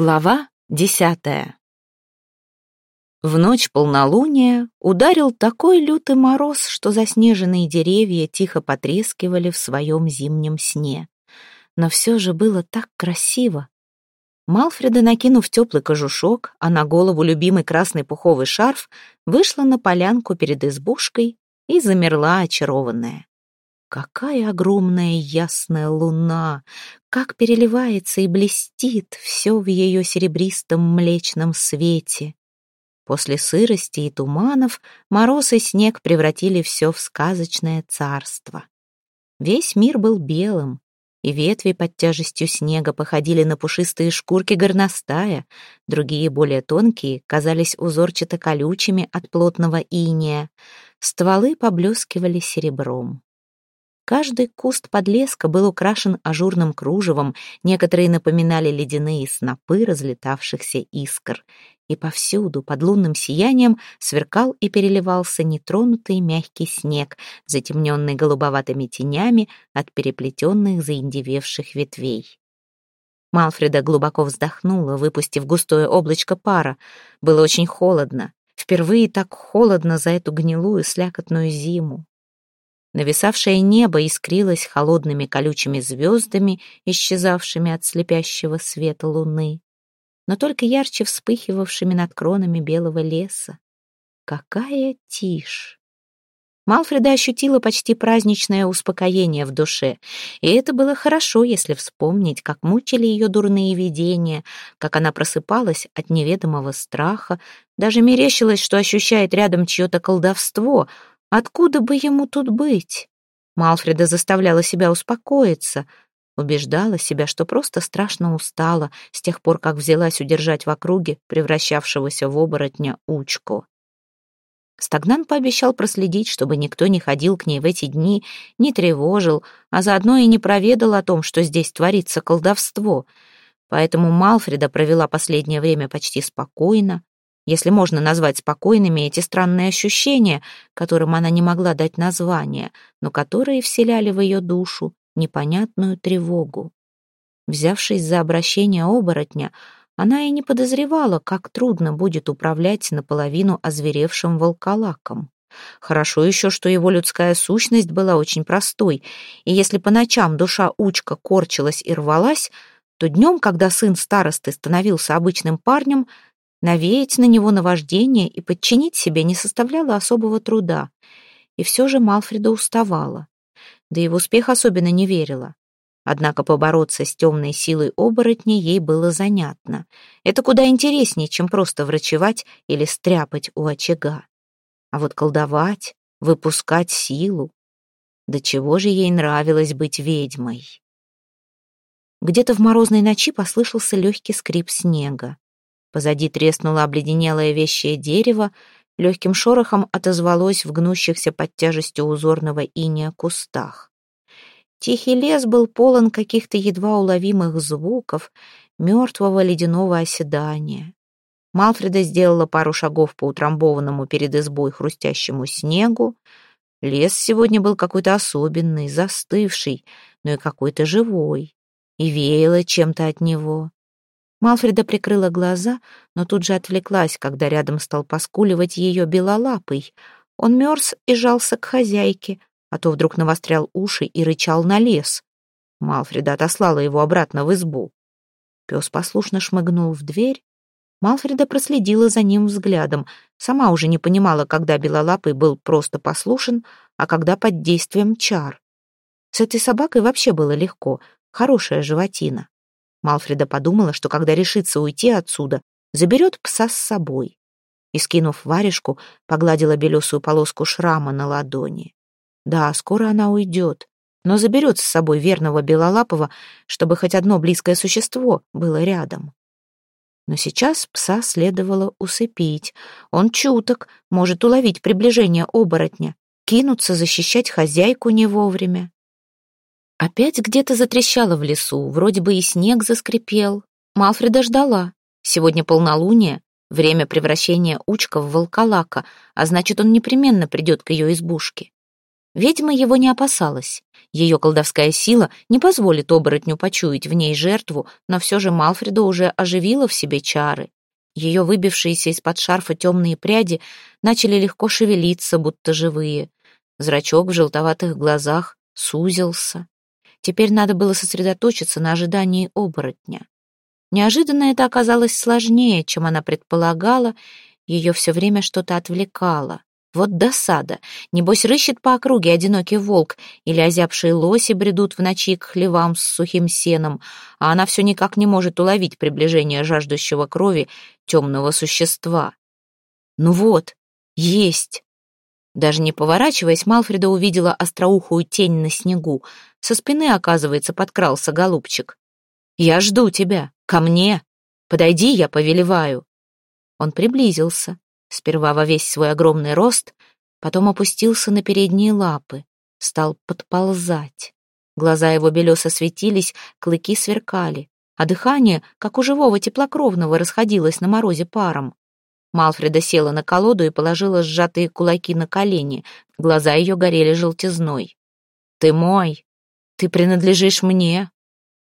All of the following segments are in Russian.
Глава десятая В ночь полнолуния ударил такой лютый мороз, что заснеженные деревья тихо потрескивали в своем зимнем сне. Но все же было так красиво. Малфреда, накинув теплый кожушок, а на голову любимый красный пуховый шарф, вышла на полянку перед избушкой и замерла очарованная. Какая огромная ясная луна! Как переливается и блестит все в ее серебристом млечном свете! После сырости и туманов мороз и снег превратили все в сказочное царство. Весь мир был белым, и ветви под тяжестью снега походили на пушистые шкурки горностая, другие, более тонкие, казались узорчато-колючими от плотного иния, стволы поблескивали серебром. Каждый куст подлеска был украшен ажурным кружевом, некоторые напоминали ледяные снопы разлетавшихся искр. И повсюду, под лунным сиянием, сверкал и переливался нетронутый мягкий снег, затемненный голубоватыми тенями от переплетенных заиндевевших ветвей. Малфреда глубоко вздохнула, выпустив густое облачко пара. Было очень холодно. Впервые так холодно за эту гнилую слякотную зиму. Нависавшее небо искрилось холодными колючими звездами, исчезавшими от слепящего света луны, но только ярче вспыхивавшими над кронами белого леса. Какая тишь! Малфреда ощутила почти праздничное успокоение в душе, и это было хорошо, если вспомнить, как мучили ее дурные видения, как она просыпалась от неведомого страха, даже мерещилось, что ощущает рядом чье-то колдовство — Откуда бы ему тут быть? Малфреда заставляла себя успокоиться, убеждала себя, что просто страшно устала с тех пор, как взялась удержать в округе превращавшегося в оборотня Учку. Стагнан пообещал проследить, чтобы никто не ходил к ней в эти дни, не тревожил, а заодно и не проведал о том, что здесь творится колдовство. Поэтому Малфреда провела последнее время почти спокойно, если можно назвать спокойными эти странные ощущения, которым она не могла дать название, но которые вселяли в ее душу непонятную тревогу. Взявшись за обращение оборотня, она и не подозревала, как трудно будет управлять наполовину озверевшим волколаком. Хорошо еще, что его людская сущность была очень простой, и если по ночам душа Учка корчилась и рвалась, то днем, когда сын старосты становился обычным парнем, Навеять на него наваждение и подчинить себе не составляло особого труда. И все же Малфреда уставала. Да и в успех особенно не верила. Однако побороться с темной силой оборотня ей было занятно. Это куда интереснее, чем просто врачевать или стряпать у очага. А вот колдовать, выпускать силу. До чего же ей нравилось быть ведьмой? Где-то в морозной ночи послышался легкий скрип снега. Позади треснуло обледенелое вещее дерево, легким шорохом отозвалось в гнущихся под тяжестью узорного иния кустах. Тихий лес был полон каких-то едва уловимых звуков, мертвого ледяного оседания. Малфреда сделала пару шагов по утрамбованному перед избой хрустящему снегу. Лес сегодня был какой-то особенный, застывший, но и какой-то живой, и веяло чем-то от него. Малфреда прикрыла глаза, но тут же отвлеклась, когда рядом стал поскуливать ее белолапый. Он мерз и жался к хозяйке, а то вдруг навострял уши и рычал на лес. Малфреда отослала его обратно в избу. Пес послушно шмыгнул в дверь. Малфреда проследила за ним взглядом. Сама уже не понимала, когда белолапый был просто послушен, а когда под действием чар. С этой собакой вообще было легко, хорошая животина. Малфреда подумала, что когда решится уйти отсюда, заберет пса с собой. И, скинув варежку, погладила белесую полоску шрама на ладони. Да, скоро она уйдет, но заберет с собой верного Белолапова, чтобы хоть одно близкое существо было рядом. Но сейчас пса следовало усыпить. Он чуток, может уловить приближение оборотня, кинуться защищать хозяйку не вовремя. Опять где-то затрещало в лесу, вроде бы и снег заскрипел. Малфреда ждала. Сегодня полнолуние, время превращения Учка в волколака, а значит, он непременно придет к ее избушке. Ведьма его не опасалась. Ее колдовская сила не позволит оборотню почуять в ней жертву, но все же Малфреда уже оживила в себе чары. Ее выбившиеся из-под шарфа темные пряди начали легко шевелиться, будто живые. Зрачок в желтоватых глазах сузился. Теперь надо было сосредоточиться на ожидании оборотня. Неожиданно это оказалось сложнее, чем она предполагала, ее все время что-то отвлекало. Вот досада. Небось, рыщет по округе одинокий волк, или озябшие лоси бредут в ночи к хлевам с сухим сеном, а она все никак не может уловить приближение жаждущего крови темного существа. Ну вот, есть. Даже не поворачиваясь, Малфреда увидела остроухую тень на снегу. Со спины, оказывается, подкрался голубчик. «Я жду тебя. Ко мне. Подойди, я повелеваю». Он приблизился, сперва во весь свой огромный рост, потом опустился на передние лапы, стал подползать. Глаза его белесо светились, клыки сверкали, а дыхание, как у живого теплокровного, расходилось на морозе паром. Малфреда села на колоду и положила сжатые кулаки на колени, глаза ее горели желтизной. «Ты мой! Ты принадлежишь мне!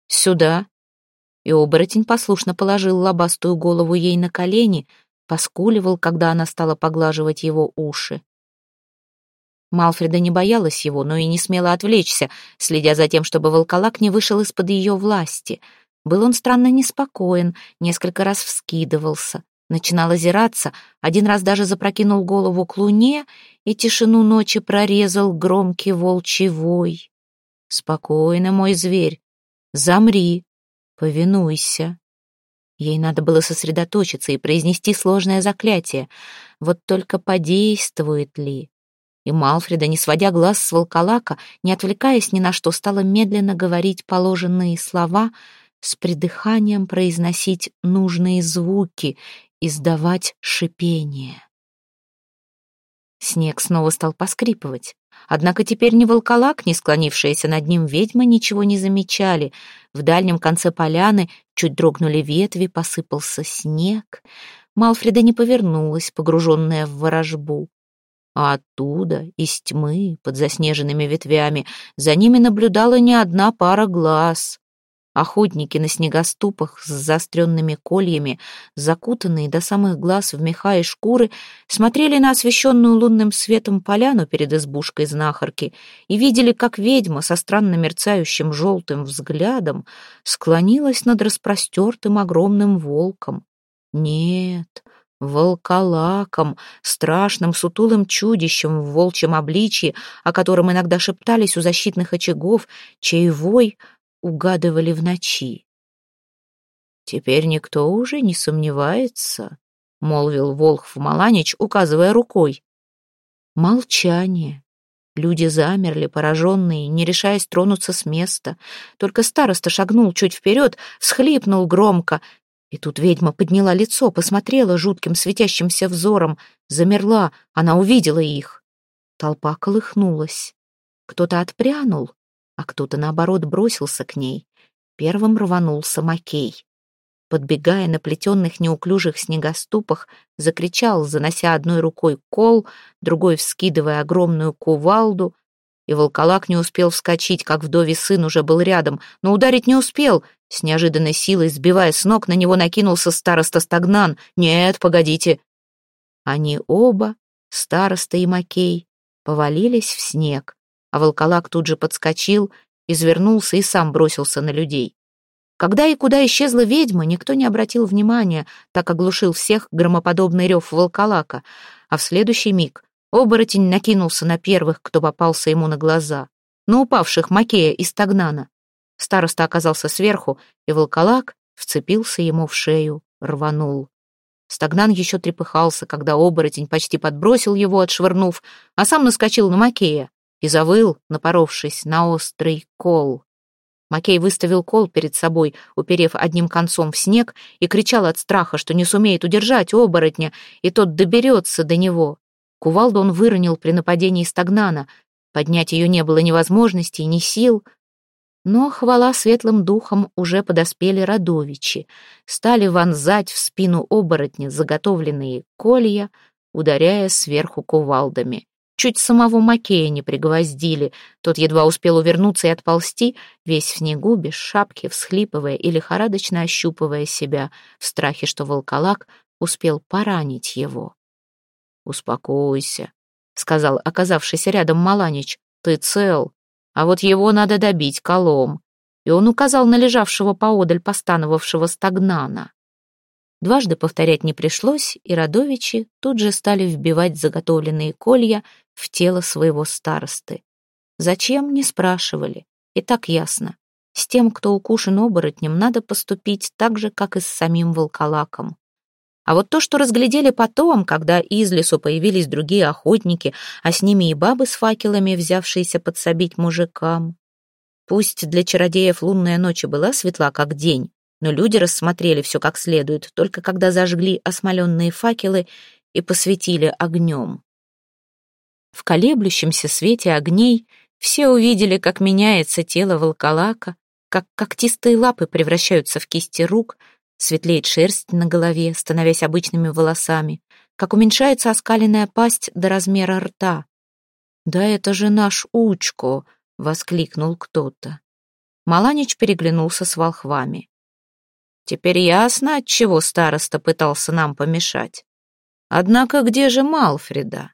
Сюда!» И оборотень послушно положил лобастую голову ей на колени, поскуливал, когда она стала поглаживать его уши. Малфреда не боялась его, но и не смела отвлечься, следя за тем, чтобы волколак не вышел из-под ее власти. Был он странно неспокоен, несколько раз вскидывался, начинал озираться, один раз даже запрокинул голову к луне и тишину ночи прорезал громкий волчий вой. «Спокойно, мой зверь, замри, повинуйся». Ей надо было сосредоточиться и произнести сложное заклятие. Вот только подействует ли? И Малфреда, не сводя глаз с волколака, не отвлекаясь ни на что, стала медленно говорить положенные слова, с придыханием произносить нужные звуки, издавать шипение. Снег снова стал поскрипывать. Однако теперь ни волколак, ни склонившаяся над ним ведьма ничего не замечали. В дальнем конце поляны чуть дрогнули ветви, посыпался снег. Малфреда не повернулась, погруженная в ворожбу. А оттуда, из тьмы, под заснеженными ветвями, за ними наблюдала не одна пара глаз. Охотники на снегоступах с заостренными кольями, закутанные до самых глаз в меха и шкуры, смотрели на освещенную лунным светом поляну перед избушкой знахарки и видели, как ведьма со странно мерцающим желтым взглядом склонилась над распростертым огромным волком. Нет, волколаком, страшным сутулым чудищем в волчьем обличье, о котором иногда шептались у защитных очагов, чей вой — угадывали в ночи. «Теперь никто уже не сомневается», — молвил Волхв Маланич, указывая рукой. Молчание. Люди замерли, пораженные, не решаясь тронуться с места. Только староста шагнул чуть вперед, всхлипнул громко. И тут ведьма подняла лицо, посмотрела жутким светящимся взором. Замерла, она увидела их. Толпа колыхнулась. Кто-то отпрянул, а кто-то, наоборот, бросился к ней. Первым рванулся Макей. Подбегая на плетенных неуклюжих снегоступах, закричал, занося одной рукой кол, другой вскидывая огромную кувалду, и волколак не успел вскочить, как вдове сын уже был рядом, но ударить не успел. С неожиданной силой, сбивая с ног, на него накинулся староста Стагнан. «Нет, погодите!» Они оба, староста и Макей, повалились в снег а волколак тут же подскочил, извернулся и сам бросился на людей. Когда и куда исчезла ведьма, никто не обратил внимания, так оглушил всех громоподобный рев волколака, а в следующий миг оборотень накинулся на первых, кто попался ему на глаза, на упавших Макея и Стагнана. Староста оказался сверху, и волколак вцепился ему в шею, рванул. Стагнан еще трепыхался, когда оборотень почти подбросил его, отшвырнув, а сам наскочил на Макея и завыл, напоровшись на острый кол. Макей выставил кол перед собой, уперев одним концом в снег, и кричал от страха, что не сумеет удержать оборотня, и тот доберется до него. Кувалду он выронил при нападении стагнана. Поднять ее не было ни возможности, ни сил. Но, хвала светлым духам, уже подоспели родовичи. Стали вонзать в спину оборотня заготовленные колья, ударяя сверху кувалдами. Чуть самого Макея не пригвоздили. Тот едва успел увернуться и отползти, весь в снегу, без шапки, всхлипывая и лихорадочно ощупывая себя, в страхе, что волколак успел поранить его. «Успокойся», — сказал оказавшийся рядом Маланич. «Ты цел, а вот его надо добить колом». И он указал на лежавшего поодаль постановавшего стагнана. Дважды повторять не пришлось, и родовичи тут же стали вбивать заготовленные колья в тело своего старосты. Зачем, не спрашивали. И так ясно. С тем, кто укушен оборотнем, надо поступить так же, как и с самим волколаком. А вот то, что разглядели потом, когда из лесу появились другие охотники, а с ними и бабы с факелами, взявшиеся подсобить мужикам. Пусть для чародеев лунная ночь была светла, как день, но люди рассмотрели все как следует, только когда зажгли осмоленные факелы и посветили огнем. В колеблющемся свете огней все увидели, как меняется тело волколака, как когтистые лапы превращаются в кисти рук, светлеет шерсть на голове, становясь обычными волосами, как уменьшается оскаленная пасть до размера рта. «Да это же наш Учко!» — воскликнул кто-то. Маланич переглянулся с волхвами. Теперь ясно, от чего староста пытался нам помешать. Однако где же Малфреда?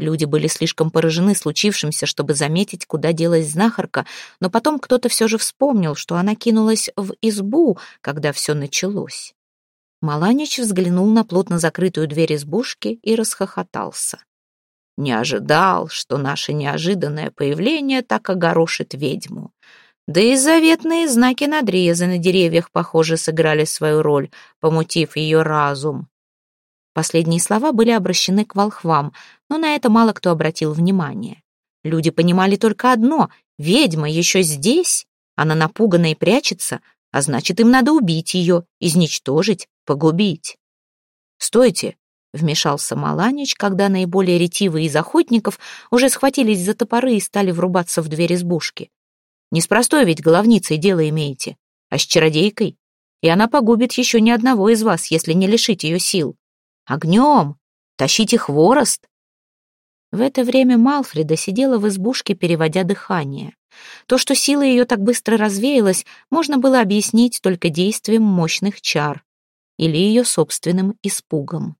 Люди были слишком поражены случившимся, чтобы заметить, куда делась знахарка, но потом кто-то все же вспомнил, что она кинулась в избу, когда все началось. Маланич взглянул на плотно закрытую дверь избушки и расхохотался. Не ожидал, что наше неожиданное появление так огорошит ведьму. Да и заветные знаки надреза на деревьях, похоже, сыграли свою роль, помутив ее разум. Последние слова были обращены к волхвам, но на это мало кто обратил внимание. Люди понимали только одно — ведьма еще здесь, она напугана и прячется, а значит, им надо убить ее, изничтожить, погубить. «Стойте!» — вмешался Маланич, когда наиболее ретивые из охотников уже схватились за топоры и стали врубаться в дверь избушки. Не с простой ведь головницей дело имеете, а с чародейкой. И она погубит еще ни одного из вас, если не лишить ее сил. Огнем! Тащите хворост!» В это время Малфреда сидела в избушке, переводя дыхание. То, что сила ее так быстро развеялась, можно было объяснить только действием мощных чар или ее собственным испугом.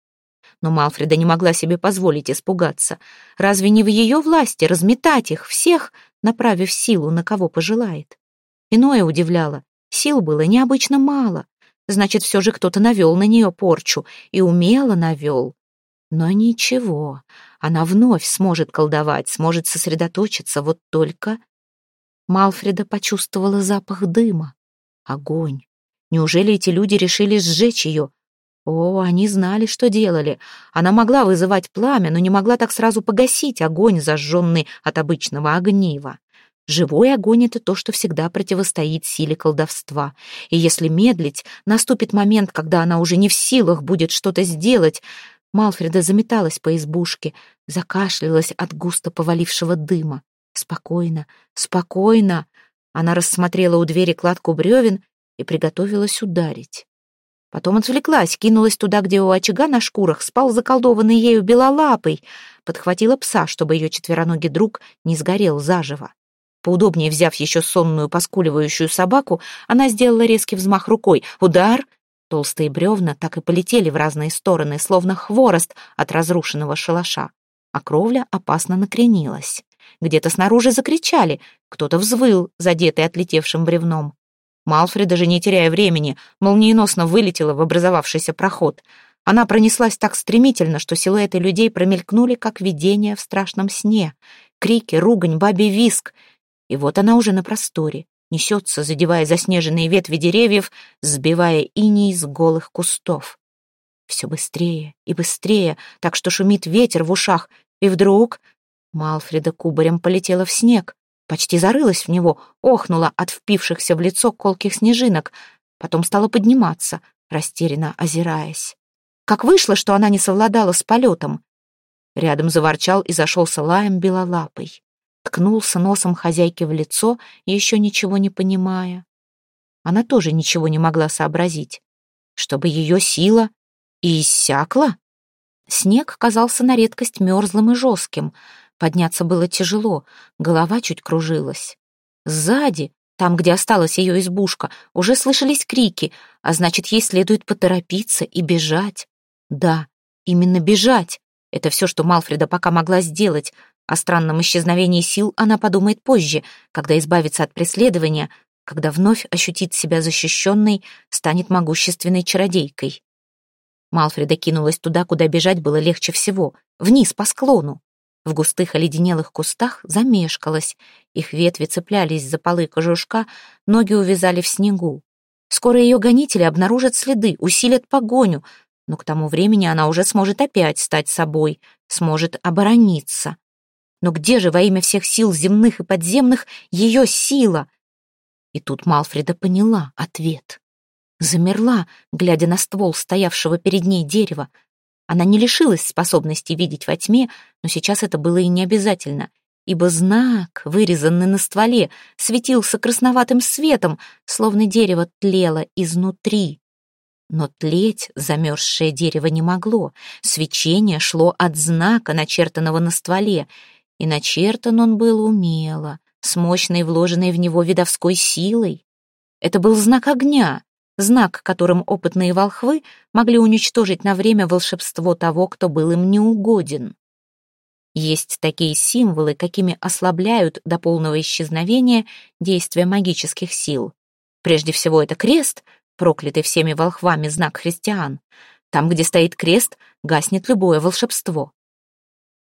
Но Малфреда не могла себе позволить испугаться. Разве не в ее власти разметать их всех, направив силу на кого пожелает? Иное удивляло. Сил было необычно мало. Значит, все же кто-то навел на нее порчу и умело навел. Но ничего, она вновь сможет колдовать, сможет сосредоточиться, вот только... Малфреда почувствовала запах дыма. Огонь. Неужели эти люди решили сжечь ее? О, они знали, что делали. Она могла вызывать пламя, но не могла так сразу погасить огонь, зажженный от обычного огнива. Живой огонь — это то, что всегда противостоит силе колдовства. И если медлить, наступит момент, когда она уже не в силах будет что-то сделать. Малфреда заметалась по избушке, закашлялась от густо повалившего дыма. Спокойно, спокойно. Она рассмотрела у двери кладку бревен и приготовилась ударить. Потом отвлеклась, кинулась туда, где у очага на шкурах спал заколдованный ею белолапый, подхватила пса, чтобы ее четвероногий друг не сгорел заживо. Поудобнее взяв еще сонную поскуливающую собаку, она сделала резкий взмах рукой. Удар! Толстые бревна так и полетели в разные стороны, словно хворост от разрушенного шалаша. А кровля опасно накренилась. Где-то снаружи закричали, кто-то взвыл, задетый отлетевшим бревном. Малфри, даже не теряя времени, молниеносно вылетела в образовавшийся проход. Она пронеслась так стремительно, что силуэты людей промелькнули, как видение в страшном сне. Крики, ругань, бабий виск. И вот она уже на просторе, несется, задевая заснеженные ветви деревьев, сбивая иней с голых кустов. Все быстрее и быстрее, так что шумит ветер в ушах, и вдруг Малфреда кубарем полетела в снег почти зарылась в него, охнула от впившихся в лицо колких снежинок, потом стала подниматься, растерянно озираясь. Как вышло, что она не совладала с полетом? Рядом заворчал и зашелся лаем белолапый. Ткнулся носом хозяйки в лицо, еще ничего не понимая. Она тоже ничего не могла сообразить. Чтобы ее сила и иссякла? Снег казался на редкость мерзлым и жестким. Подняться было тяжело, голова чуть кружилась. Сзади, там, где осталась ее избушка, уже слышались крики, а значит, ей следует поторопиться и бежать. Да, именно бежать. Это все, что Малфреда пока могла сделать. О странном исчезновении сил она подумает позже, когда избавится от преследования, когда вновь ощутит себя защищенной, станет могущественной чародейкой. Малфреда кинулась туда, куда бежать было легче всего, вниз по склону. В густых оледенелых кустах замешкалась, их ветви цеплялись за полы кожушка, ноги увязали в снегу. Скоро ее гонители обнаружат следы, усилят погоню, но к тому времени она уже сможет опять стать собой, сможет оборониться. Но где же во имя всех сил земных и подземных ее сила? И тут Малфреда поняла ответ. Замерла, глядя на ствол стоявшего перед ней дерева. Она не лишилась способности видеть во тьме, но сейчас это было и не обязательно, ибо знак, вырезанный на стволе, светился красноватым светом, словно дерево тлело изнутри. Но тлеть замерзшее дерево не могло. Свечение шло от знака, начертанного на стволе, и начертан он был умело, с мощной вложенной в него видовской силой. Это был знак огня, знак, которым опытные волхвы могли уничтожить на время волшебство того, кто был им неугоден. Есть такие символы, какими ослабляют до полного исчезновения действия магических сил. Прежде всего это крест, проклятый всеми волхвами знак христиан. Там, где стоит крест, гаснет любое волшебство.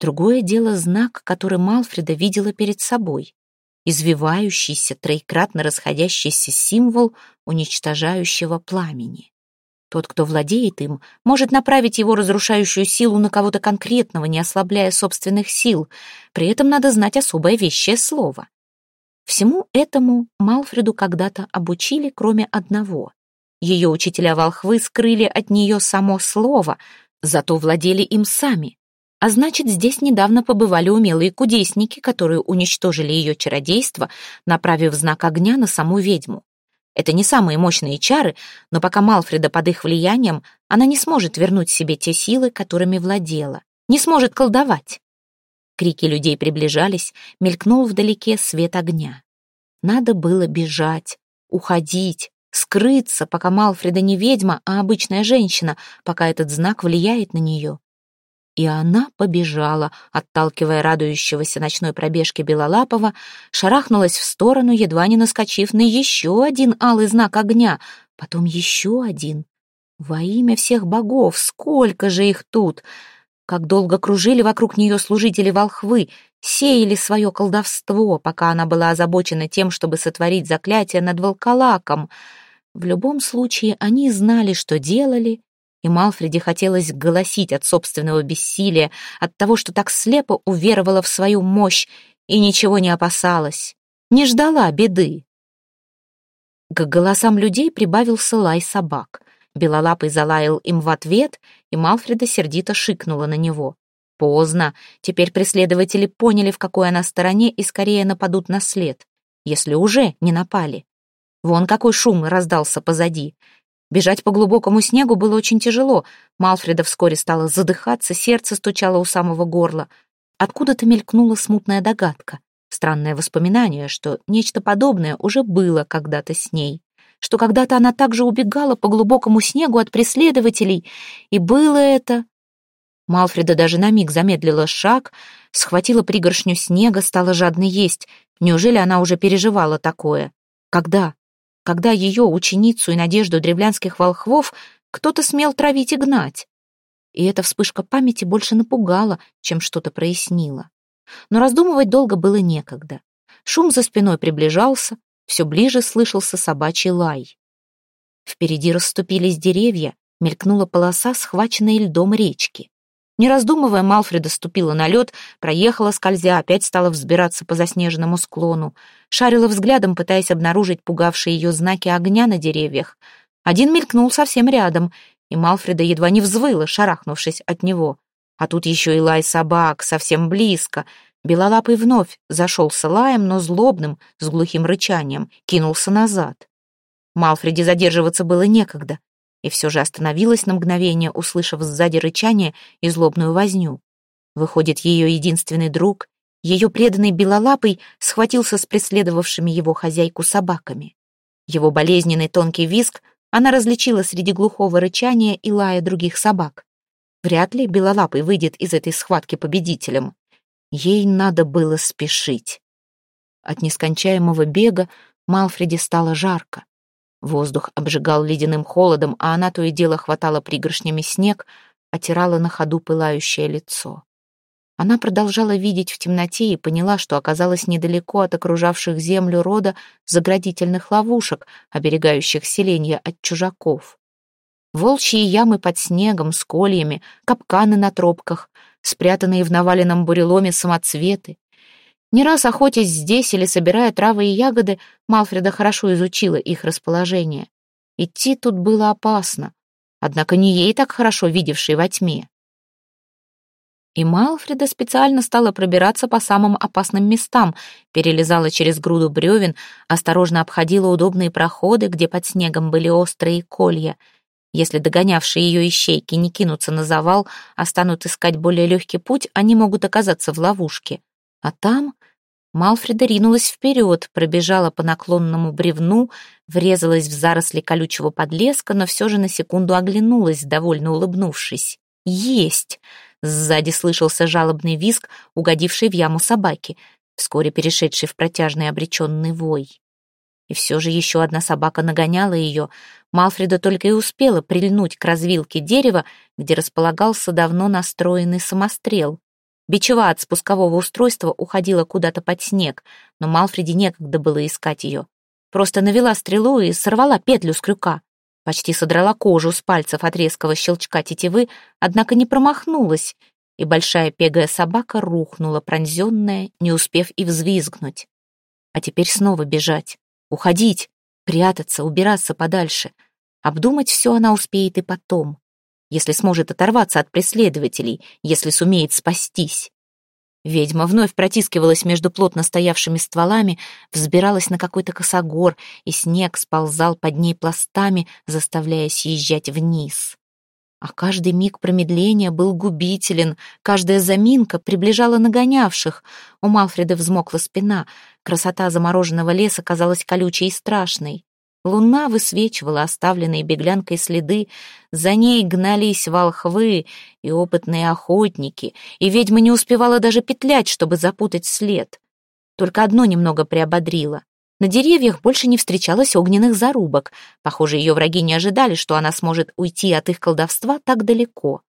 Другое дело знак, который Малфреда видела перед собой извивающийся, троекратно расходящийся символ уничтожающего пламени. Тот, кто владеет им, может направить его разрушающую силу на кого-то конкретного, не ослабляя собственных сил. При этом надо знать особое вещее слово. Всему этому Малфреду когда-то обучили, кроме одного. Ее учителя-волхвы скрыли от нее само слово, зато владели им сами. А значит, здесь недавно побывали умелые кудесники, которые уничтожили ее чародейство, направив знак огня на саму ведьму. Это не самые мощные чары, но пока Малфреда под их влиянием, она не сможет вернуть себе те силы, которыми владела, не сможет колдовать. Крики людей приближались, мелькнул вдалеке свет огня. Надо было бежать, уходить, скрыться, пока Малфреда не ведьма, а обычная женщина, пока этот знак влияет на нее. И она побежала, отталкивая радующегося ночной пробежки Белолапова, шарахнулась в сторону, едва не наскочив на еще один алый знак огня, потом еще один. Во имя всех богов, сколько же их тут! Как долго кружили вокруг нее служители волхвы, сеяли свое колдовство, пока она была озабочена тем, чтобы сотворить заклятие над волколаком. В любом случае, они знали, что делали, и Малфреде хотелось голосить от собственного бессилия, от того, что так слепо уверовала в свою мощь и ничего не опасалась, не ждала беды. К голосам людей прибавился лай собак. Белолапый залаял им в ответ, и Малфреда сердито шикнула на него. Поздно. Теперь преследователи поняли, в какой она стороне, и скорее нападут на след, если уже не напали. Вон какой шум раздался позади. Бежать по глубокому снегу было очень тяжело. Малфреда вскоре стала задыхаться, сердце стучало у самого горла. Откуда-то мелькнула смутная догадка. Странное воспоминание, что нечто подобное уже было когда-то с ней. Что когда-то она также убегала по глубокому снегу от преследователей. И было это... Малфреда даже на миг замедлила шаг, схватила пригоршню снега, стала жадно есть. Неужели она уже переживала такое? Когда? Когда ее ученицу и надежду древлянских волхвов кто-то смел травить и гнать. И эта вспышка памяти больше напугала, чем что-то прояснила. Но раздумывать долго было некогда. Шум за спиной приближался, все ближе слышался собачий лай. Впереди расступились деревья, мелькнула полоса, схваченной льдом речки. Не раздумывая, Малфреда ступила на лед, проехала, скользя, опять стала взбираться по заснеженному склону. Шарила взглядом, пытаясь обнаружить пугавшие ее знаки огня на деревьях. Один мелькнул совсем рядом, и Малфреда едва не взвыла, шарахнувшись от него. А тут еще и лай собак, совсем близко. Белолапый вновь зашелся лаем, но злобным, с глухим рычанием, кинулся назад. Малфреде задерживаться было некогда и все же остановилась на мгновение, услышав сзади рычание и злобную возню. Выходит, ее единственный друг, Ее преданный белолапый схватился с преследовавшими его хозяйку собаками. Его болезненный тонкий визг она различила среди глухого рычания и лая других собак. Вряд ли белолапый выйдет из этой схватки победителем. Ей надо было спешить. От нескончаемого бега Малфреде стало жарко. Воздух обжигал ледяным холодом, а она то и дело хватала пригоршнями снег, отирала на ходу пылающее лицо. Она продолжала видеть в темноте и поняла, что оказалась недалеко от окружавших землю рода заградительных ловушек, оберегающих селения от чужаков. Волчьи ямы под снегом с кольями, капканы на тропках, спрятанные в наваленном буреломе самоцветы. Не раз охотясь здесь или собирая травы и ягоды, Малфреда хорошо изучила их расположение. Идти тут было опасно, однако не ей так хорошо видевшей во тьме. И Малфреда специально стала пробираться по самым опасным местам, перелезала через груду бревен, осторожно обходила удобные проходы, где под снегом были острые колья. Если догонявшие ее ищейки не кинутся на завал, а станут искать более легкий путь, они могут оказаться в ловушке. А там Малфреда ринулась вперед, пробежала по наклонному бревну, врезалась в заросли колючего подлеска, но все же на секунду оглянулась, довольно улыбнувшись. «Есть!» Сзади слышался жалобный визг, угодивший в яму собаки, вскоре перешедший в протяжный обреченный вой. И все же еще одна собака нагоняла ее. Малфреда только и успела прильнуть к развилке дерева, где располагался давно настроенный самострел. Бичева от спускового устройства уходила куда-то под снег, но Малфреде некогда было искать ее. Просто навела стрелу и сорвала петлю с крюка. Почти содрала кожу с пальцев от резкого щелчка тетивы, однако не промахнулась, и большая пегая собака рухнула, пронзенная, не успев и взвизгнуть. А теперь снова бежать, уходить, прятаться, убираться подальше. Обдумать все она успеет и потом, если сможет оторваться от преследователей, если сумеет спастись. Ведьма вновь протискивалась между плотно стоявшими стволами, взбиралась на какой-то косогор, и снег сползал под ней пластами, заставляя съезжать вниз. А каждый миг промедления был губителен, каждая заминка приближала нагонявших. У Малфреда взмокла спина, красота замороженного леса казалась колючей и страшной. Луна высвечивала оставленные беглянкой следы, за ней гнались волхвы и опытные охотники, и ведьма не успевала даже петлять, чтобы запутать след. Только одно немного приободрило. На деревьях больше не встречалось огненных зарубок. Похоже, ее враги не ожидали, что она сможет уйти от их колдовства так далеко.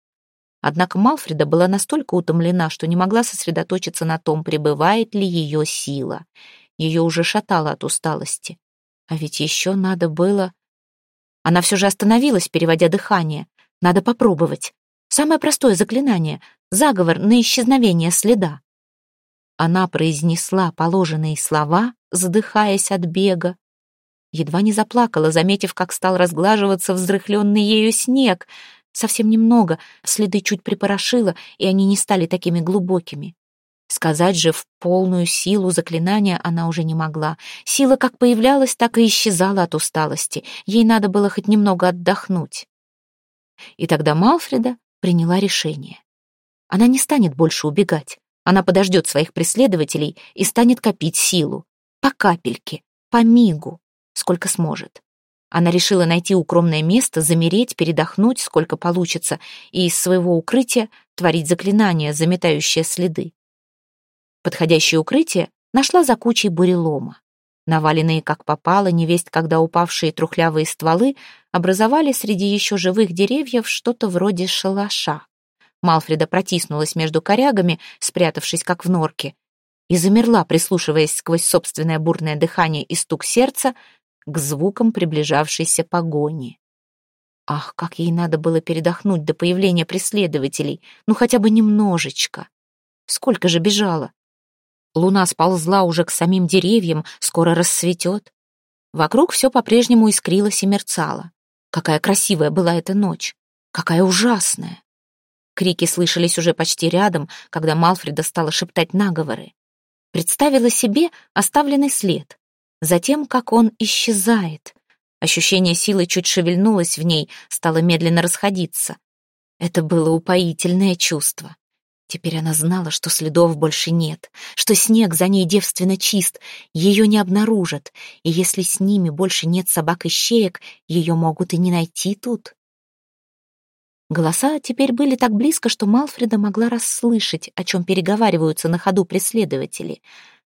Однако Малфреда была настолько утомлена, что не могла сосредоточиться на том, пребывает ли ее сила. Ее уже шатало от усталости. А ведь еще надо было... Она все же остановилась, переводя дыхание. Надо попробовать. Самое простое заклинание — заговор на исчезновение следа. Она произнесла положенные слова, задыхаясь от бега. Едва не заплакала, заметив, как стал разглаживаться взрыхленный ею снег. Совсем немного, следы чуть припорошило, и они не стали такими глубокими. Сказать же в полную силу заклинания она уже не могла. Сила как появлялась, так и исчезала от усталости. Ей надо было хоть немного отдохнуть. И тогда Малфреда приняла решение. Она не станет больше убегать. Она подождет своих преследователей и станет копить силу. По капельке, по мигу, сколько сможет. Она решила найти укромное место, замереть, передохнуть, сколько получится, и из своего укрытия творить заклинание, заметающее следы. Подходящее укрытие нашла за кучей бурелома. Наваленные как попало, невесть, когда упавшие трухлявые стволы образовали среди еще живых деревьев что-то вроде шалаша. Малфреда протиснулась между корягами, спрятавшись как в норке, и замерла, прислушиваясь сквозь собственное бурное дыхание и стук сердца к звукам приближавшейся погони. Ах, как ей надо было передохнуть до появления преследователей, ну хотя бы немножечко. Сколько же бежала? Луна сползла уже к самим деревьям, скоро рассветет. Вокруг все по-прежнему искрилось и мерцало. Какая красивая была эта ночь! Какая ужасная! Крики слышались уже почти рядом, когда Малфреда стала шептать наговоры. Представила себе оставленный след. Затем, как он исчезает. Ощущение силы чуть шевельнулось в ней, стало медленно расходиться. Это было упоительное чувство. Теперь она знала, что следов больше нет, что снег за ней девственно чист, ее не обнаружат, и если с ними больше нет собак-ищеек, ее могут и не найти тут. Голоса теперь были так близко, что Малфреда могла расслышать, о чем переговариваются на ходу преследователи.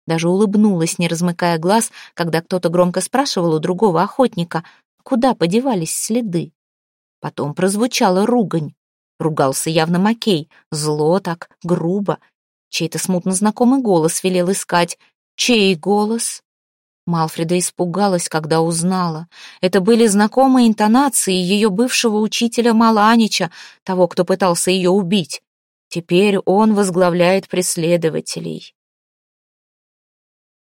Даже улыбнулась, не размыкая глаз, когда кто-то громко спрашивал у другого охотника, куда подевались следы. Потом прозвучала ругань. Ругался явно Макей, зло так, грубо. Чей-то смутно знакомый голос велел искать. Чей голос? Малфреда испугалась, когда узнала. Это были знакомые интонации ее бывшего учителя Маланича, того, кто пытался ее убить. Теперь он возглавляет преследователей.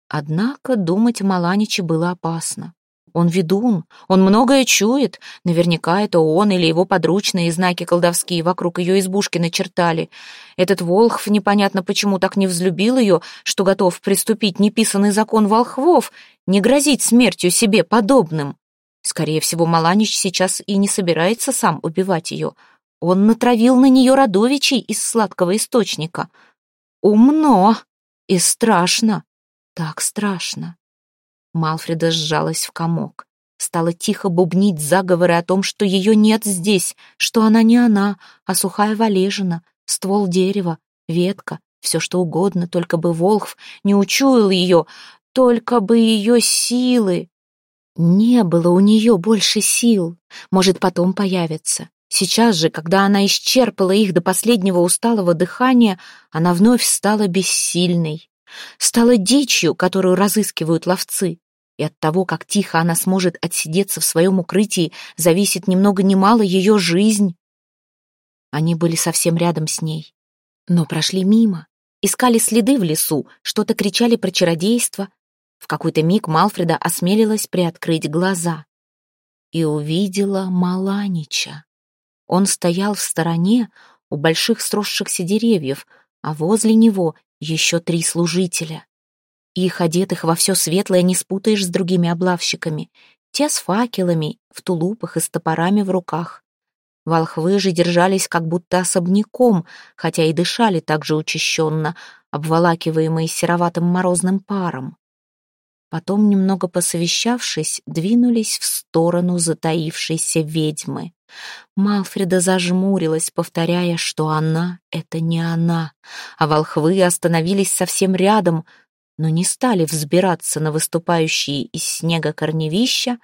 Однако думать о Маланиче было опасно. Он ведун, он многое чует. Наверняка это он или его подручные знаки колдовские вокруг ее избушки начертали. Этот Волхв непонятно почему так не взлюбил ее, что готов приступить неписанный закон волхвов, не грозить смертью себе подобным. Скорее всего, Маланич сейчас и не собирается сам убивать ее. Он натравил на нее родовичей из сладкого источника. Умно и страшно, так страшно. Малфреда сжалась в комок. Стала тихо бубнить заговоры о том, что ее нет здесь, что она не она, а сухая валежина, ствол дерева, ветка, все что угодно, только бы Волхв не учуял ее, только бы ее силы. Не было у нее больше сил, может, потом появится. Сейчас же, когда она исчерпала их до последнего усталого дыхания, она вновь стала бессильной. Стала дичью, которую разыскивают ловцы и от того, как тихо она сможет отсидеться в своем укрытии, зависит ни много ни мало ее жизнь. Они были совсем рядом с ней, но прошли мимо, искали следы в лесу, что-то кричали про чародейство. В какой-то миг Малфреда осмелилась приоткрыть глаза и увидела Маланича. Он стоял в стороне у больших сросшихся деревьев, а возле него еще три служителя. Их одетых во все светлое не спутаешь с другими облавщиками. Те с факелами, в тулупах и с топорами в руках. Волхвы же держались как будто особняком, хотя и дышали так же учащенно, обволакиваемые сероватым морозным паром. Потом, немного посовещавшись, двинулись в сторону затаившейся ведьмы. Малфреда зажмурилась, повторяя, что она — это не она, а волхвы остановились совсем рядом, но не стали взбираться на выступающие из снега корневища,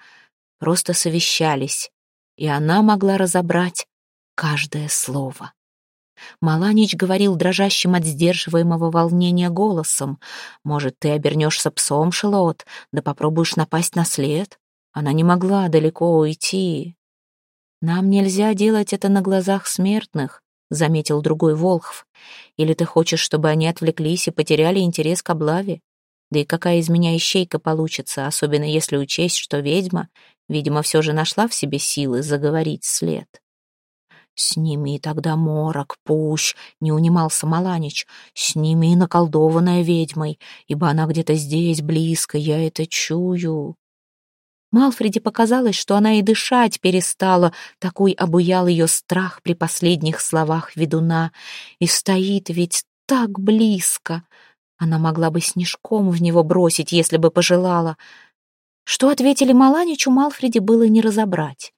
просто совещались, и она могла разобрать каждое слово. Маланич говорил дрожащим от сдерживаемого волнения голосом. «Может, ты обернешься псом, Шелот, да попробуешь напасть на след?» Она не могла далеко уйти. «Нам нельзя делать это на глазах смертных», — заметил другой Волхв. «Или ты хочешь, чтобы они отвлеклись и потеряли интерес к облаве? Да и какая из меня ищейка получится, особенно если учесть, что ведьма, видимо, все же нашла в себе силы заговорить след». «Сними тогда морок, пущ!» — не унимался Маланич. «Сними наколдованная ведьмой, ибо она где-то здесь, близко, я это чую». Малфреди показалось, что она и дышать перестала, такой обуял ее страх при последних словах ведуна. И стоит ведь так близко. Она могла бы снежком в него бросить, если бы пожелала. Что ответили Маланичу, Малфреди было не разобрать.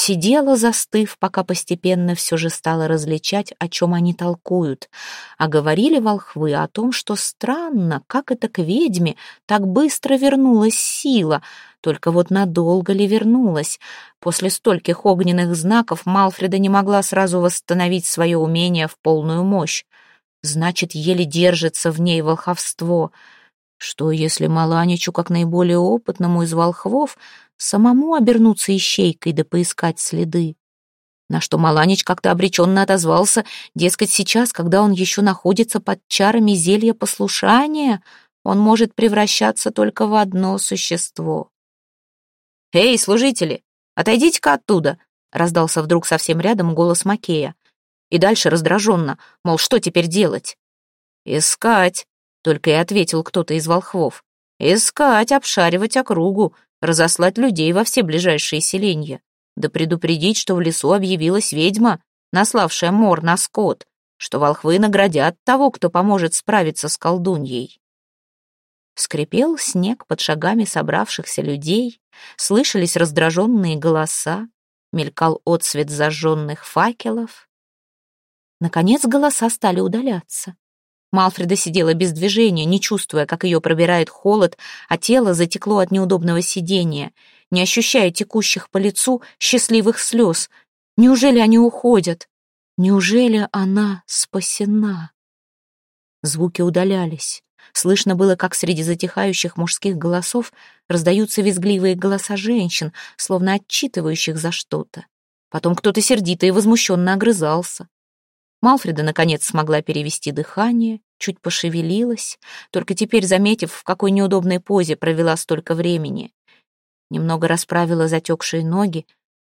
Сидела, застыв, пока постепенно все же стала различать, о чем они толкуют. А говорили волхвы о том, что странно, как это к ведьме так быстро вернулась сила, только вот надолго ли вернулась. После стольких огненных знаков Малфреда не могла сразу восстановить свое умение в полную мощь. Значит, еле держится в ней волховство. Что, если Маланичу, как наиболее опытному из волхвов, самому обернуться ищейкой да поискать следы. На что Маланич как-то обреченно отозвался, дескать, сейчас, когда он еще находится под чарами зелья послушания, он может превращаться только в одно существо. «Эй, служители, отойдите-ка оттуда!» — раздался вдруг совсем рядом голос Макея. И дальше раздраженно, мол, что теперь делать? «Искать!» — только и ответил кто-то из волхвов. «Искать, обшаривать округу, разослать людей во все ближайшие селения, да предупредить, что в лесу объявилась ведьма, наславшая мор на скот, что волхвы наградят того, кто поможет справиться с колдуньей. Скрипел снег под шагами собравшихся людей, слышались раздраженные голоса, мелькал отсвет зажженных факелов. Наконец голоса стали удаляться. Малфреда сидела без движения, не чувствуя, как ее пробирает холод, а тело затекло от неудобного сидения, не ощущая текущих по лицу счастливых слез. Неужели они уходят? Неужели она спасена? Звуки удалялись. Слышно было, как среди затихающих мужских голосов раздаются визгливые голоса женщин, словно отчитывающих за что-то. Потом кто-то сердито и возмущенно огрызался. Малфреда, наконец, смогла перевести дыхание, чуть пошевелилась, только теперь заметив, в какой неудобной позе провела столько времени. Немного расправила затекшие ноги,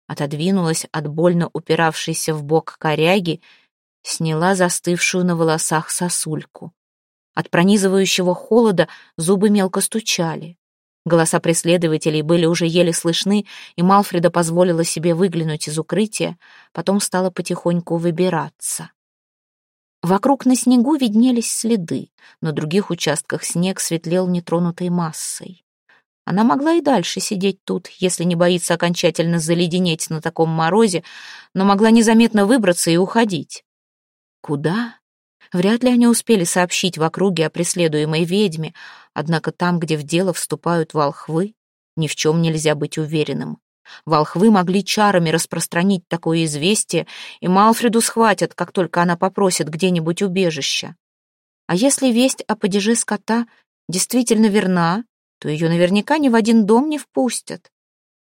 отодвинулась от больно упиравшейся в бок коряги, сняла застывшую на волосах сосульку. От пронизывающего холода зубы мелко стучали. Голоса преследователей были уже еле слышны, и Малфреда позволила себе выглянуть из укрытия, потом стала потихоньку выбираться. Вокруг на снегу виднелись следы, на других участках снег светлел нетронутой массой. Она могла и дальше сидеть тут, если не боится окончательно заледенеть на таком морозе, но могла незаметно выбраться и уходить. Куда? Вряд ли они успели сообщить в округе о преследуемой ведьме, однако там, где в дело вступают волхвы, ни в чем нельзя быть уверенным. Волхвы могли чарами распространить такое известие, и Малфреду схватят, как только она попросит где-нибудь убежища. А если весть о падеже скота действительно верна, то ее наверняка ни в один дом не впустят.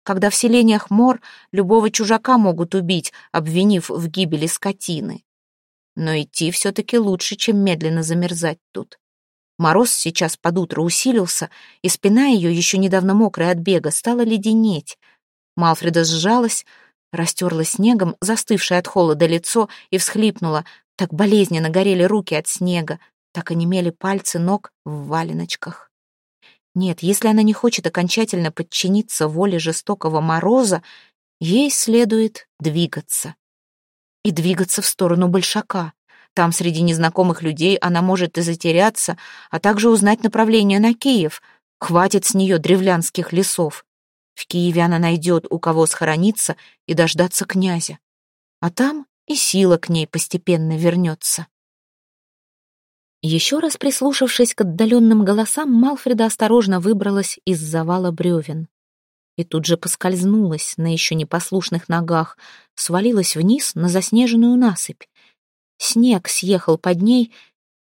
Когда в селениях мор любого чужака могут убить, обвинив в гибели скотины. Но идти все-таки лучше, чем медленно замерзать тут. Мороз сейчас под утро усилился, и спина ее, еще недавно мокрая от бега, стала леденеть — Малфреда сжалась, растерла снегом, застывшее от холода лицо, и всхлипнула. Так болезненно горели руки от снега, так онемели пальцы ног в валеночках. Нет, если она не хочет окончательно подчиниться воле жестокого мороза, ей следует двигаться. И двигаться в сторону Большака. Там среди незнакомых людей она может и затеряться, а также узнать направление на Киев. Хватит с нее древлянских лесов. В Киеве она найдет, у кого схорониться и дождаться князя. А там и сила к ней постепенно вернется. Еще раз прислушавшись к отдаленным голосам, Малфреда осторожно выбралась из завала бревен. И тут же поскользнулась на еще непослушных ногах, свалилась вниз на заснеженную насыпь. Снег съехал под ней,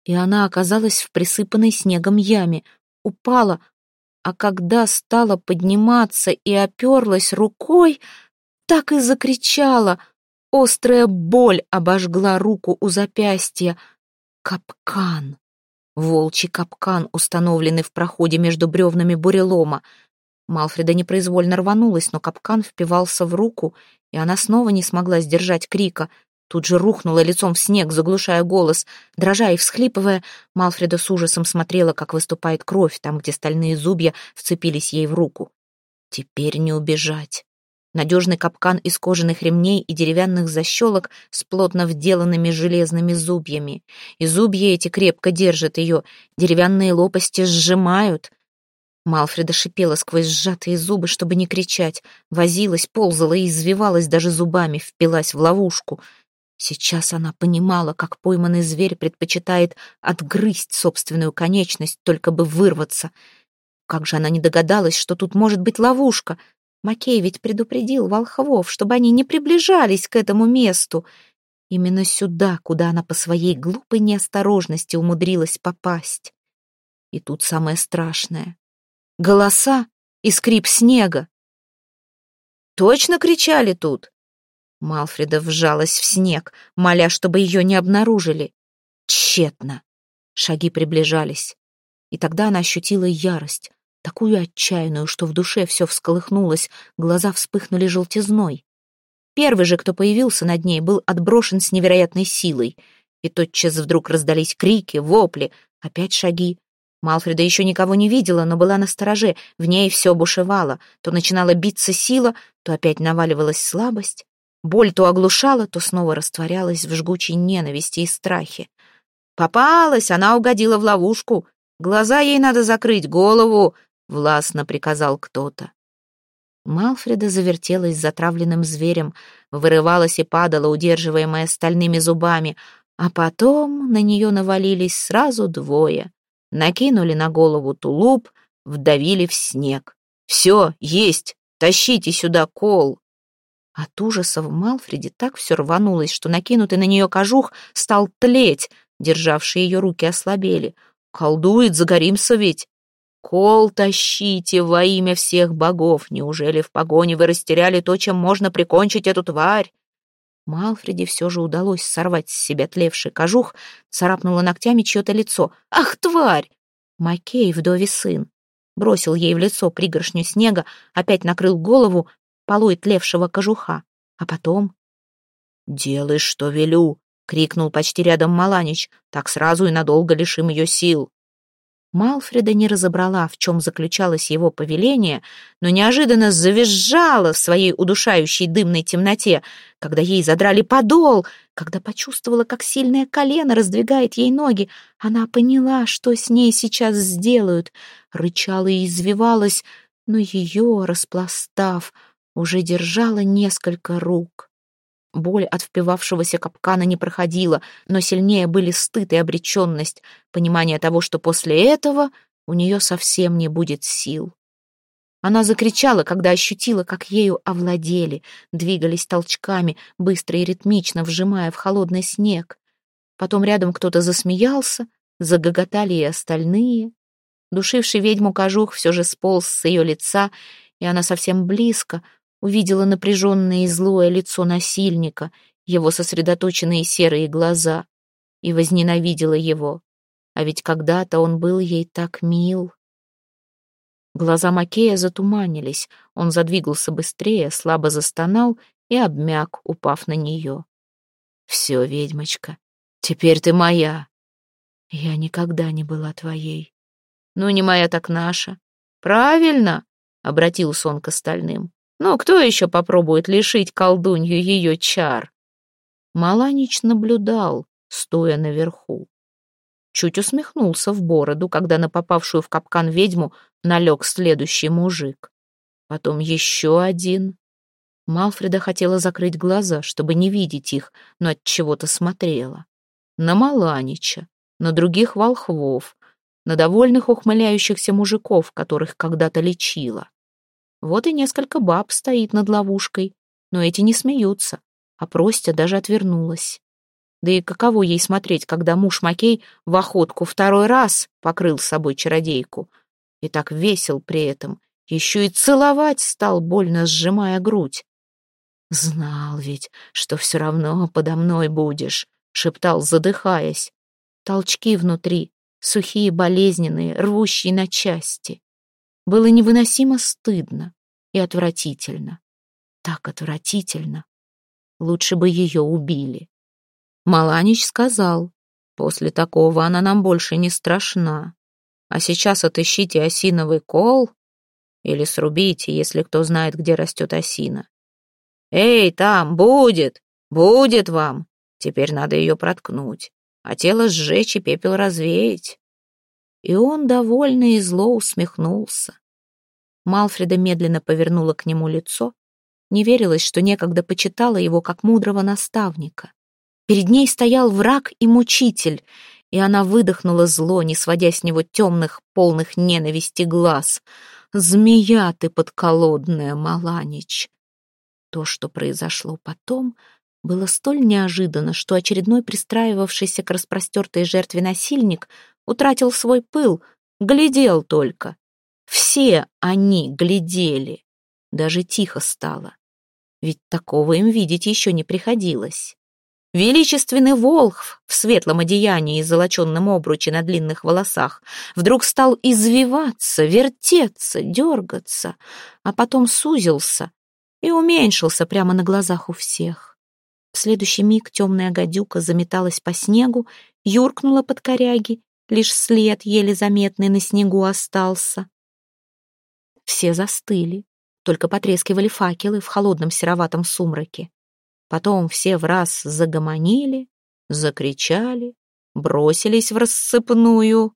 и она оказалась в присыпанной снегом яме, упала, а когда стала подниматься и оперлась рукой, так и закричала. Острая боль обожгла руку у запястья. Капкан. Волчий капкан, установленный в проходе между бревнами бурелома. Малфреда непроизвольно рванулась, но капкан впивался в руку, и она снова не смогла сдержать крика. Тут же рухнула лицом в снег, заглушая голос. Дрожа и всхлипывая, Малфреда с ужасом смотрела, как выступает кровь там, где стальные зубья вцепились ей в руку. Теперь не убежать. Надежный капкан из кожаных ремней и деревянных защелок с плотно вделанными железными зубьями. И зубья эти крепко держат ее, деревянные лопасти сжимают. Малфреда шипела сквозь сжатые зубы, чтобы не кричать, возилась, ползала и извивалась даже зубами, впилась в ловушку — Сейчас она понимала, как пойманный зверь предпочитает отгрызть собственную конечность, только бы вырваться. Как же она не догадалась, что тут может быть ловушка? Макей ведь предупредил волхвов, чтобы они не приближались к этому месту. Именно сюда, куда она по своей глупой неосторожности умудрилась попасть. И тут самое страшное. Голоса и скрип снега. «Точно кричали тут?» Малфреда вжалась в снег, моля, чтобы ее не обнаружили. Тщетно. Шаги приближались. И тогда она ощутила ярость, такую отчаянную, что в душе все всколыхнулось, глаза вспыхнули желтизной. Первый же, кто появился над ней, был отброшен с невероятной силой. И тотчас вдруг раздались крики, вопли, опять шаги. Малфреда еще никого не видела, но была на стороже, в ней все бушевало. То начинала биться сила, то опять наваливалась слабость. Боль то оглушала, то снова растворялась в жгучей ненависти и страхе. «Попалась! Она угодила в ловушку! Глаза ей надо закрыть, голову!» — властно приказал кто-то. Малфреда завертелась затравленным зверем, вырывалась и падала, удерживаемая стальными зубами, а потом на нее навалились сразу двое. Накинули на голову тулуп, вдавили в снег. «Все, есть! Тащите сюда кол!» От ужаса в Малфреде так все рванулось, что накинутый на нее кожух стал тлеть, державшие ее руки ослабели. «Колдует, загоримся ведь!» «Кол тащите во имя всех богов! Неужели в погоне вы растеряли то, чем можно прикончить эту тварь?» Малфреди все же удалось сорвать с себя тлевший кожух, царапнула ногтями чье-то лицо. «Ах, тварь!» Макей, вдове сын, бросил ей в лицо пригоршню снега, опять накрыл голову полой тлевшего кожуха. А потом... «Делай, что велю!» — крикнул почти рядом Маланич. «Так сразу и надолго лишим ее сил». Малфреда не разобрала, в чем заключалось его повеление, но неожиданно завизжала в своей удушающей дымной темноте, когда ей задрали подол, когда почувствовала, как сильное колено раздвигает ей ноги. Она поняла, что с ней сейчас сделают, рычала и извивалась, но ее, распластав, уже держала несколько рук. Боль от впивавшегося капкана не проходила, но сильнее были стыд и обреченность, понимание того, что после этого у нее совсем не будет сил. Она закричала, когда ощутила, как ею овладели, двигались толчками, быстро и ритмично вжимая в холодный снег. Потом рядом кто-то засмеялся, загоготали и остальные. Душивший ведьму кожух все же сполз с ее лица, и она совсем близко, увидела напряженное и злое лицо насильника, его сосредоточенные серые глаза, и возненавидела его. А ведь когда-то он был ей так мил. Глаза Макея затуманились, он задвигался быстрее, слабо застонал и обмяк, упав на нее. «Все, ведьмочка, теперь ты моя». «Я никогда не была твоей». «Ну, не моя, так наша». «Правильно», — обратился он к остальным. Но кто еще попробует лишить колдунью ее чар? Маланич наблюдал, стоя наверху. Чуть усмехнулся в бороду, когда на попавшую в капкан ведьму налег следующий мужик. Потом еще один. Малфреда хотела закрыть глаза, чтобы не видеть их, но от чего-то смотрела. На Маланича, на других волхвов, на довольных ухмыляющихся мужиков, которых когда-то лечила. Вот и несколько баб стоит над ловушкой, но эти не смеются, а Простя даже отвернулась. Да и каково ей смотреть, когда муж Макей в охотку второй раз покрыл собой чародейку. И так весел при этом, еще и целовать стал, больно сжимая грудь. «Знал ведь, что все равно подо мной будешь», — шептал, задыхаясь. Толчки внутри, сухие, болезненные, рвущие на части. Было невыносимо стыдно и отвратительно. Так отвратительно. Лучше бы ее убили. Маланич сказал, после такого она нам больше не страшна. А сейчас отыщите осиновый кол или срубите, если кто знает, где растет осина. Эй, там, будет, будет вам. Теперь надо ее проткнуть, а тело сжечь и пепел развеять. И он довольно и зло усмехнулся. Малфреда медленно повернула к нему лицо. Не верилось, что некогда почитала его как мудрого наставника. Перед ней стоял враг и мучитель, и она выдохнула зло, не сводя с него темных, полных ненависти глаз. «Змея ты подколодная, Маланич!» То, что произошло потом, было столь неожиданно, что очередной пристраивавшийся к распростертой жертве насильник утратил свой пыл, глядел только. Все они глядели. Даже тихо стало. Ведь такого им видеть еще не приходилось. Величественный Волхв в светлом одеянии и золоченном обруче на длинных волосах вдруг стал извиваться, вертеться, дергаться, а потом сузился и уменьшился прямо на глазах у всех. В следующий миг темная гадюка заметалась по снегу, юркнула под коряги лишь след, еле заметный, на снегу остался. Все застыли, только потрескивали факелы в холодном сероватом сумраке. Потом все в раз загомонили, закричали, бросились в рассыпную.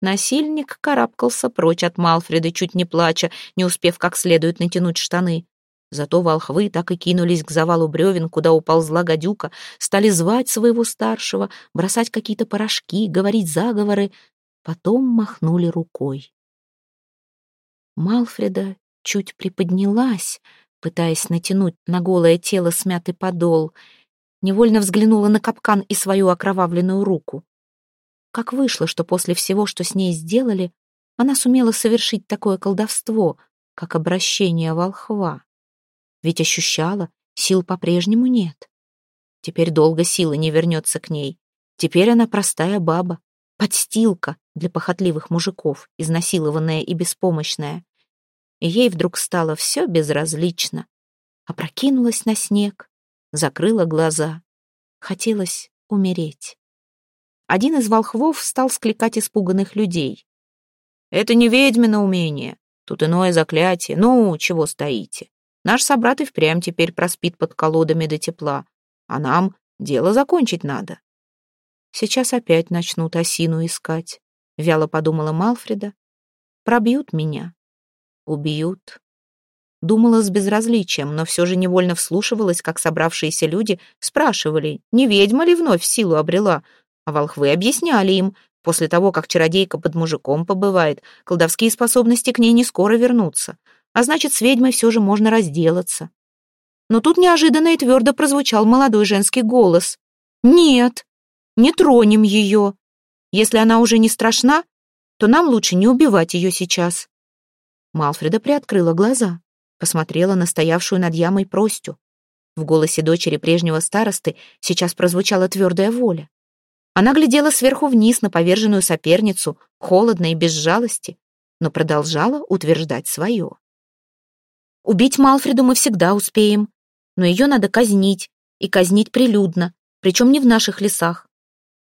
Насильник карабкался прочь от Малфреда, чуть не плача, не успев как следует натянуть штаны. Зато волхвы так и кинулись к завалу бревен, куда уползла гадюка, стали звать своего старшего, бросать какие-то порошки, говорить заговоры, потом махнули рукой. Малфреда чуть приподнялась, пытаясь натянуть на голое тело смятый подол, невольно взглянула на капкан и свою окровавленную руку. Как вышло, что после всего, что с ней сделали, она сумела совершить такое колдовство, как обращение волхва? Ведь ощущала, сил по-прежнему нет. Теперь долго сила не вернется к ней. Теперь она простая баба, подстилка для похотливых мужиков, изнасилованная и беспомощная ей вдруг стало все безразлично. Опрокинулась на снег, закрыла глаза. Хотелось умереть. Один из волхвов стал скликать испуганных людей. «Это не ведьмино умение, тут иное заклятие. Ну, чего стоите? Наш собрат и впрямь теперь проспит под колодами до тепла, а нам дело закончить надо». Сейчас опять начнут осину искать, вяло подумала Малфреда. Пробьют меня, Убьют. Думала с безразличием, но все же невольно вслушивалась, как собравшиеся люди спрашивали, не ведьма ли вновь силу обрела, а волхвы объясняли им, после того, как чародейка под мужиком побывает, колдовские способности к ней не скоро вернутся, а значит, с ведьмой все же можно разделаться. Но тут неожиданно и твердо прозвучал молодой женский голос. «Нет, не тронем ее. Если она уже не страшна, то нам лучше не убивать ее сейчас. Малфреда приоткрыла глаза, посмотрела на стоявшую над ямой простю. В голосе дочери прежнего старосты сейчас прозвучала твердая воля. Она глядела сверху вниз на поверженную соперницу, холодно и без жалости, но продолжала утверждать свое. «Убить Малфреду мы всегда успеем, но ее надо казнить, и казнить прилюдно, причем не в наших лесах.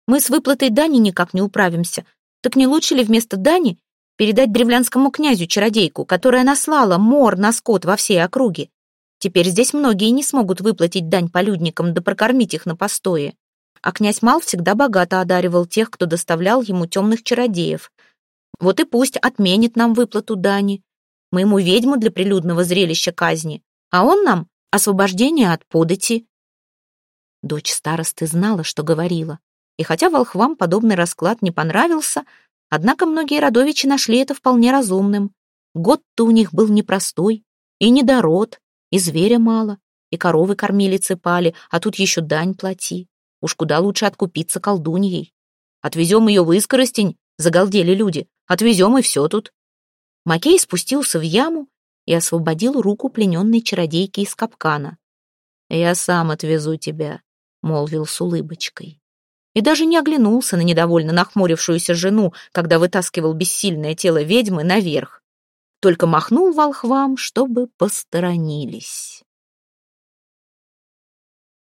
Мы с выплатой дани никак не управимся, так не лучше ли вместо дани передать древлянскому князю чародейку, которая наслала мор на скот во всей округе. Теперь здесь многие не смогут выплатить дань полюдникам да прокормить их на постое. А князь Мал всегда богато одаривал тех, кто доставлял ему темных чародеев. Вот и пусть отменит нам выплату дани. Мы ему ведьму для прилюдного зрелища казни, а он нам освобождение от подати. Дочь старосты знала, что говорила. И хотя волхвам подобный расклад не понравился, Однако многие родовичи нашли это вполне разумным. Год-то у них был непростой, и недород, и зверя мало, и коровы кормилицы пали, а тут еще дань плати. Уж куда лучше откупиться колдуньей. Отвезем ее в искоростень, загалдели люди, отвезем и все тут. Макей спустился в яму и освободил руку плененной чародейки из капкана. «Я сам отвезу тебя», — молвил с улыбочкой и даже не оглянулся на недовольно нахмурившуюся жену, когда вытаскивал бессильное тело ведьмы наверх. Только махнул волхвам, чтобы посторонились.